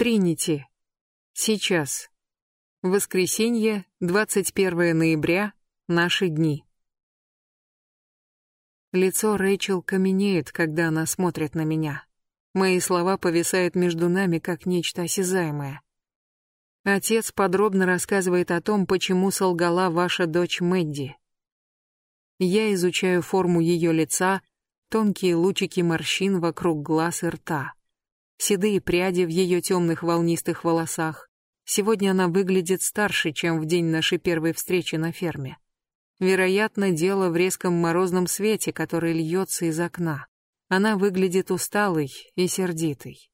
Тринити. Сейчас. Воскресенье, 21 ноября, наши дни. Лицо Рэйчел каменеет, когда она смотрит на меня. Мои слова повисают между нами, как нечто осязаемое. Отец подробно рассказывает о том, почему солгала ваша дочь Мэдди. Я изучаю форму ее лица, тонкие лучики морщин вокруг глаз и рта седые пряди в ее темных волнистых волосах. Сегодня она выглядит старше, чем в день нашей первой встречи на ферме. Вероятно, дело в резком морозном свете, который льется из окна. Она выглядит усталой и сердитой.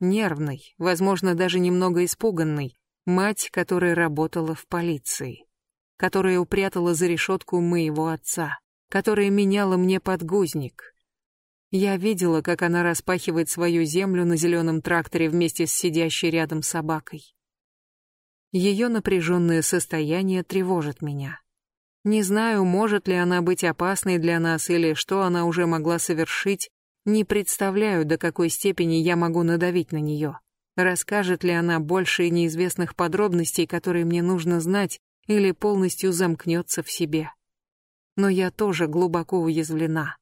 Нервной, возможно, даже немного испуганной. Мать, которая работала в полиции. Которая упрятала за решетку моего отца. Которая меняла мне подгузник. Я видела, как она распахивает свою землю на зеленом тракторе вместе с сидящей рядом собакой. Ее напряженное состояние тревожит меня. Не знаю, может ли она быть опасной для нас или что она уже могла совершить, не представляю, до какой степени я могу надавить на нее. Расскажет ли она больше неизвестных подробностей, которые мне нужно знать, или полностью замкнется в себе. Но я тоже глубоко уязвлена.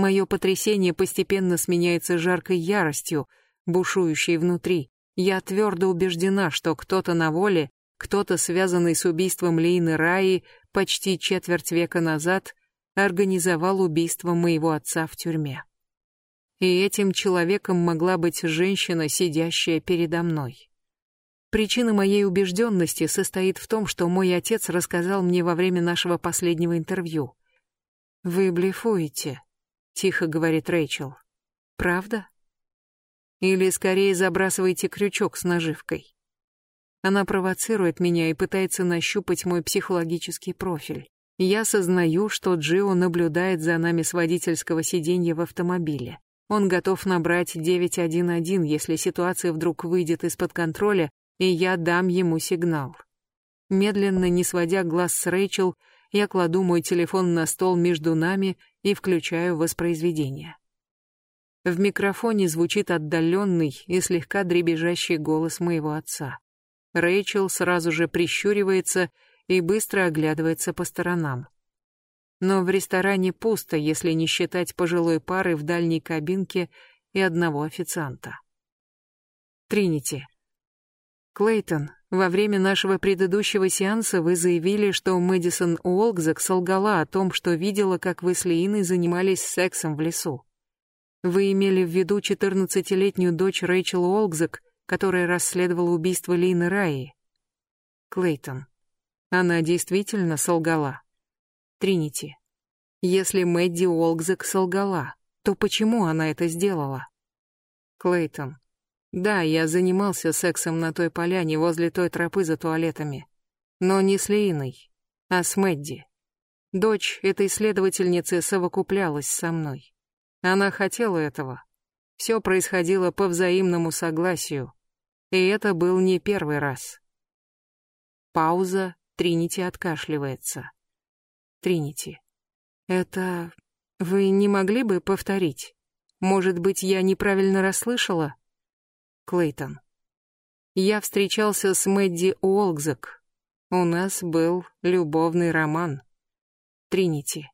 Мое потрясение постепенно сменяется жаркой яростью, бушующей внутри. Я твердо убеждена, что кто-то на воле, кто-то, связанный с убийством Лейны Раи почти четверть века назад, организовал убийство моего отца в тюрьме. И этим человеком могла быть женщина, сидящая передо мной. Причина моей убежденности состоит в том, что мой отец рассказал мне во время нашего последнего интервью. «Вы блефуете», тихо говорит Рэйчел. Правда? Или скорее забрасывайте крючок с наживкой. Она провоцирует меня и пытается нащупать мой психологический профиль. Я сознаю, что Джио наблюдает за нами с водительского сиденья в автомобиле. Он готов набрать 911, если ситуация вдруг выйдет из-под контроля, и я дам ему сигнал. Медленно, не сводя глаз с Рэйчел, я кладу мой телефон на стол между нами и включаю воспроизведение. В микрофоне звучит отдаленный и слегка дребезжащий голос моего отца. Рэйчел сразу же прищуривается и быстро оглядывается по сторонам. Но в ресторане пусто, если не считать пожилой пары в дальней кабинке и одного официанта. Тринити. Клейтон, во время нашего предыдущего сеанса вы заявили, что Мэдисон Уолкзак солгала о том, что видела, как вы с Лииной занимались сексом в лесу. Вы имели в виду 14-летнюю дочь Рэйчел Уолкзак, которая расследовала убийство Лины Раи? Клейтон. Она действительно солгала. Тринити. Если Мэдди Уолкзак солгала, то почему она это сделала? Клейтон. Да, я занимался сексом на той поляне возле той тропы за туалетами. Но не с Лииной, а с Мэдди. Дочь этой следовательницы совокуплялась со мной. Она хотела этого. Все происходило по взаимному согласию. И это был не первый раз. Пауза, Тринити откашливается. Тринити. Это... Вы не могли бы повторить? Может быть, я неправильно расслышала? Клейтон. Я встречался с Мэдди Уолкзак. У нас был любовный роман. Тринити.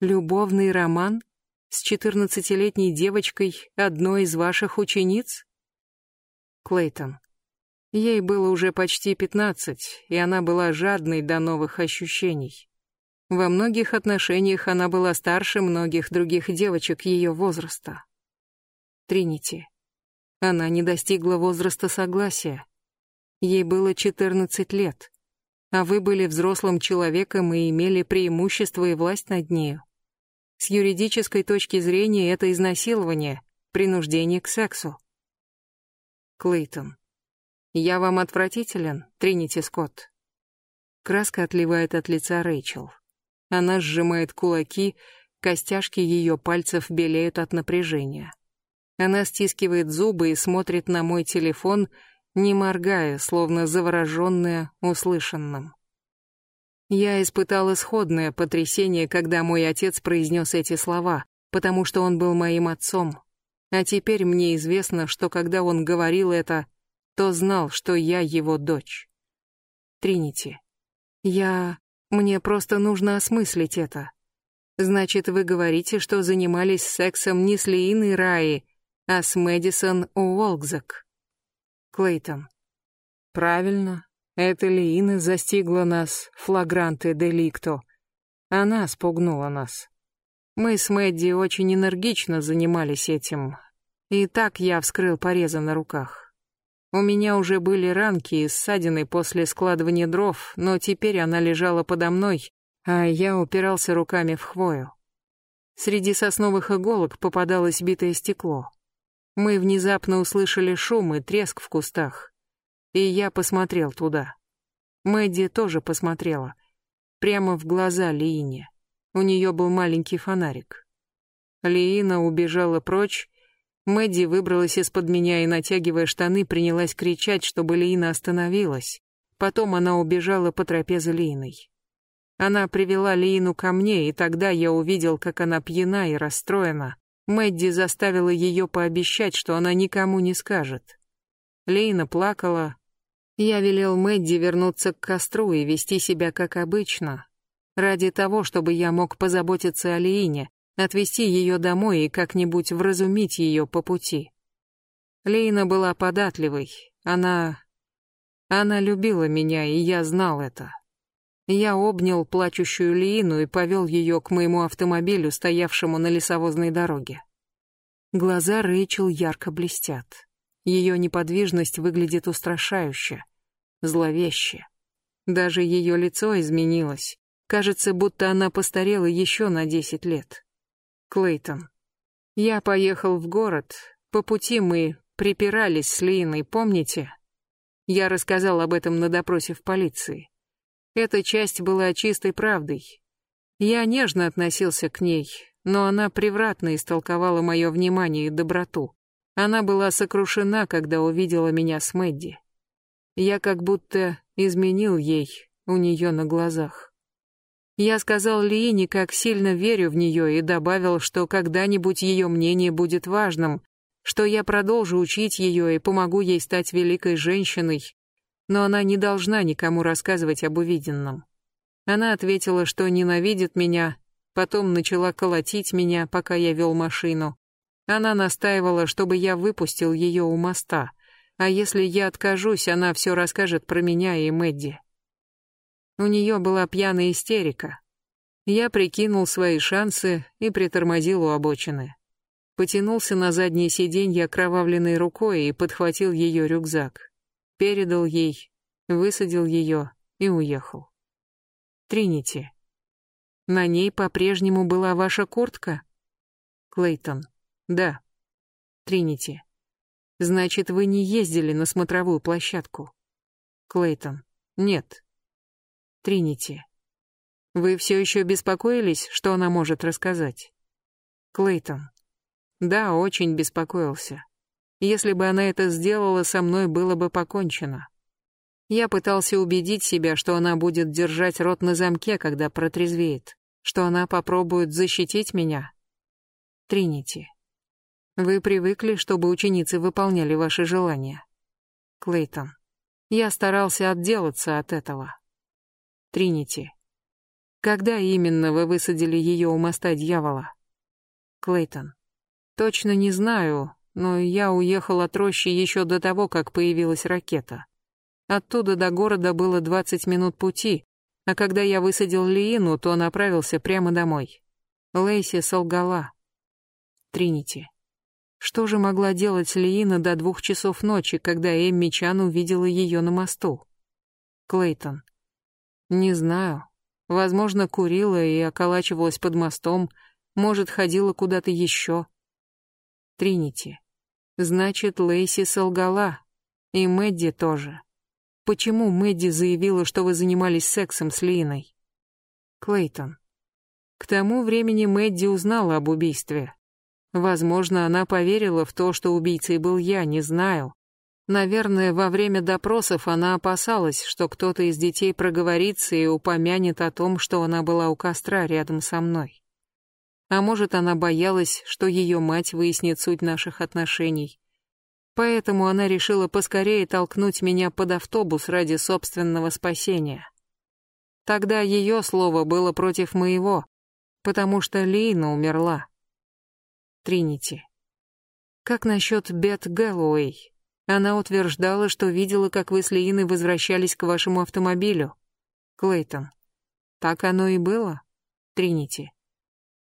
Любовный роман? С четырнадцатилетней девочкой, одной из ваших учениц? Клейтон. Ей было уже почти пятнадцать, и она была жадной до новых ощущений. Во многих отношениях она была старше многих других девочек ее возраста. Тринити. Она не достигла возраста согласия. Ей было 14 лет. А вы были взрослым человеком и имели преимущество и власть над нею. С юридической точки зрения это изнасилование, принуждение к сексу. Клейтон. Я вам отвратителен, Тринити Скотт. Краска отливает от лица Рэйчел. Она сжимает кулаки, костяшки ее пальцев белеют от напряжения. Она стискивает зубы и смотрит на мой телефон, не моргая, словно завороженная услышанным. Я испытала сходное потрясение, когда мой отец произнес эти слова, потому что он был моим отцом. А теперь мне известно, что когда он говорил это, то знал, что я его дочь. Тринити. Я... Мне просто нужно осмыслить это. Значит, вы говорите, что занимались сексом не с Лииной Раи, а с Мэдисон Уолкзак. Клейтон. Правильно. Это Лиина застигла нас, флагранте деликто. Она спугнула нас. Мы с Мэдди очень энергично занимались этим. И так я вскрыл порезы на руках. У меня уже были ранки и ссадины после складывания дров, но теперь она лежала подо мной, а я упирался руками в хвою. Среди сосновых иголок попадалось битое стекло. Мы внезапно услышали шум и треск в кустах, и я посмотрел туда. Мэдди тоже посмотрела, прямо в глаза Лиине. У нее был маленький фонарик. Лиина убежала прочь. Мэдди выбралась из-под меня и, натягивая штаны, принялась кричать, чтобы Лиина остановилась. Потом она убежала по тропе за Лииной. Она привела Лиину ко мне, и тогда я увидел, как она пьяна и расстроена. Мэдди заставила ее пообещать, что она никому не скажет. Лейна плакала. Я велел Мэдди вернуться к костру и вести себя как обычно, Ради того, чтобы я мог позаботиться о Лиине, отвезти ее домой и как-нибудь вразумить ее по пути. Лейна была податливой, она... Она любила меня, и я знал это. Я обнял плачущую Лиину и повел ее к моему автомобилю, стоявшему на лесовозной дороге. Глаза Рэйчел ярко блестят. Ее неподвижность выглядит устрашающе, зловеще. Даже ее лицо изменилось. Кажется, будто она постарела еще на десять лет. Клейтон. Я поехал в город. По пути мы припирались с Линой, помните? Я рассказал об этом на допросе в полиции. Эта часть была чистой правдой. Я нежно относился к ней, но она превратно истолковала мое внимание и доброту. Она была сокрушена, когда увидела меня с Мэдди. Я как будто изменил ей у нее на глазах. Я сказал Лиине, как сильно верю в нее, и добавил, что когда-нибудь ее мнение будет важным, что я продолжу учить ее и помогу ей стать великой женщиной, но она не должна никому рассказывать об увиденном. Она ответила, что ненавидит меня, потом начала колотить меня, пока я вел машину. Она настаивала, чтобы я выпустил ее у моста, а если я откажусь, она все расскажет про меня и Мэдди. У нее была пьяная истерика. Я прикинул свои шансы и притормозил у обочины. Потянулся на заднее сиденье окровавленной рукой и подхватил ее рюкзак. Передал ей, высадил ее и уехал. Тринити. На ней по-прежнему была ваша куртка? Клейтон. Да. Тринити. Значит, вы не ездили на смотровую площадку? Клейтон. Нет. Тринити. Вы все еще беспокоились, что она может рассказать? Клейтон. Да, очень беспокоился. Если бы она это сделала, со мной было бы покончено. Я пытался убедить себя, что она будет держать рот на замке, когда протрезвеет, что она попробует защитить меня. Тринити. Вы привыкли, чтобы ученицы выполняли ваши желания. Клейтон. Я старался отделаться от этого. Тринити. Когда именно вы высадили ее у моста дьявола? Клейтон. Точно не знаю, но я уехал от рощи еще до того, как появилась ракета. Оттуда до города было 20 минут пути, а когда я высадил Лиину, то направился прямо домой. Лейси солгала. Тринити. Что же могла делать Лиина до двух часов ночи, когда Эмми Чан увидела ее на мосту? Клейтон. Не знаю. Возможно, курила и околачивалась под мостом, может, ходила куда-то еще. Тринити. Значит, Лейси солгала. И Мэдди тоже. Почему Мэдди заявила, что вы занимались сексом с Линой? Клейтон. К тому времени Мэдди узнала об убийстве. Возможно, она поверила в то, что убийцей был я, не знаю. Наверное, во время допросов она опасалась, что кто-то из детей проговорится и упомянет о том, что она была у костра рядом со мной. А может, она боялась, что ее мать выяснит суть наших отношений. Поэтому она решила поскорее толкнуть меня под автобус ради собственного спасения. Тогда ее слово было против моего, потому что Лина умерла. Тринити. Как насчет Бет Гэллоуэй? Она утверждала, что видела, как вы с Лииной возвращались к вашему автомобилю. Клейтон. Так оно и было? Тринити.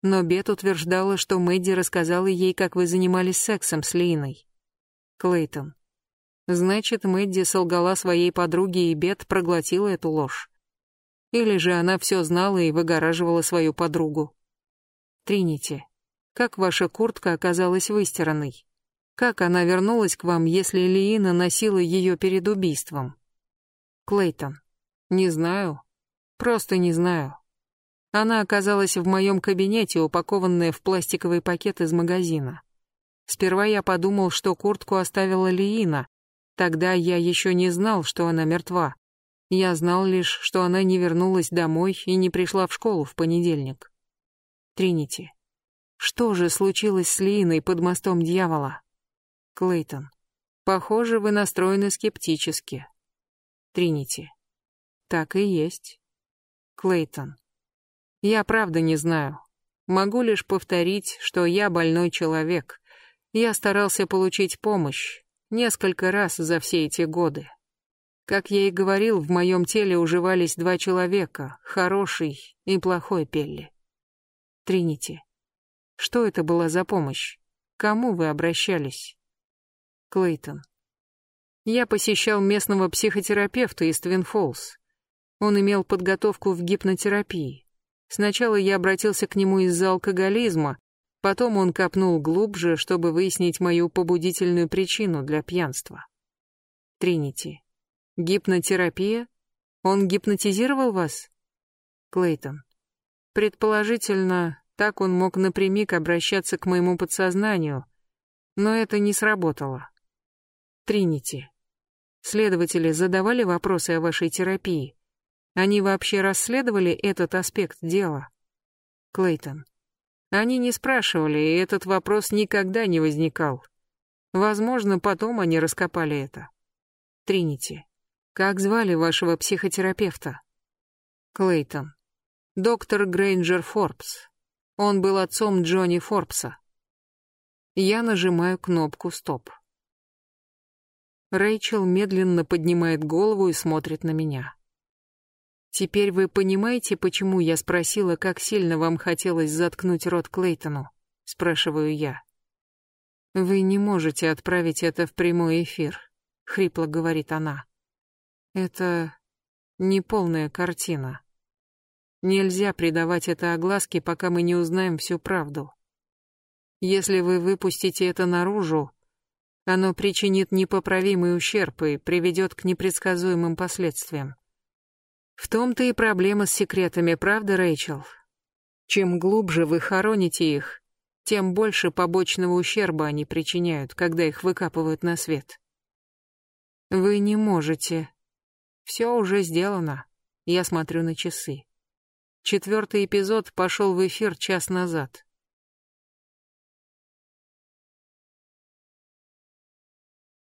Но Бет утверждала, что Мэдди рассказала ей, как вы занимались сексом с Линой. Клейтон. Значит, Мэдди солгала своей подруге, и Бет проглотила эту ложь. Или же она все знала и выгораживала свою подругу. Тринити. Как ваша куртка оказалась выстиранной? Как она вернулась к вам, если Лиина носила ее перед убийством? Клейтон. Не знаю. Просто не знаю. Она оказалась в моем кабинете, упакованная в пластиковый пакет из магазина. Сперва я подумал, что куртку оставила Лиина. Тогда я еще не знал, что она мертва. Я знал лишь, что она не вернулась домой и не пришла в школу в понедельник. Тринити. Что же случилось с Лииной под мостом дьявола? Клейтон. Похоже, вы настроены скептически. Тринити. Так и есть. Клейтон. Я правда не знаю. Могу лишь повторить, что я больной человек. Я старался получить помощь несколько раз за все эти годы. Как я и говорил, в моем теле уживались два человека, хороший и плохой Пелли. Тринити. Что это была за помощь? К кому вы обращались? Клейтон. Я посещал местного психотерапевта из Твинфолс. Он имел подготовку в гипнотерапии. Сначала я обратился к нему из-за алкоголизма, потом он копнул глубже, чтобы выяснить мою побудительную причину для пьянства. Тринити. Гипнотерапия? Он гипнотизировал вас? Клейтон. Предположительно, так он мог напрямик обращаться к моему подсознанию, но это не сработало. Тринити. Следователи задавали вопросы о вашей терапии. Они вообще расследовали этот аспект дела? Клейтон. Они не спрашивали, и этот вопрос никогда не возникал. Возможно, потом они раскопали это. Тринити. Как звали вашего психотерапевта? Клейтон. Доктор Грейнджер Форбс. Он был отцом Джонни Форбса. Я нажимаю кнопку «Стоп». Рэйчел медленно поднимает голову и смотрит на меня. Теперь вы понимаете, почему я спросила, как сильно вам хотелось заткнуть рот Клейтону? спрашиваю я. Вы не можете отправить это в прямой эфир, хрипло говорит она. Это не полная картина. Нельзя придавать это огласке, пока мы не узнаем всю правду. Если вы выпустите это наружу, оно причинит непоправимый ущерб и приведет к непредсказуемым последствиям. В том-то и проблема с секретами, правда, Рэйчел? Чем глубже вы хороните их, тем больше побочного ущерба они причиняют, когда их выкапывают на свет. Вы не можете. Все уже сделано. Я смотрю на часы. Четвертый эпизод пошел в эфир час назад.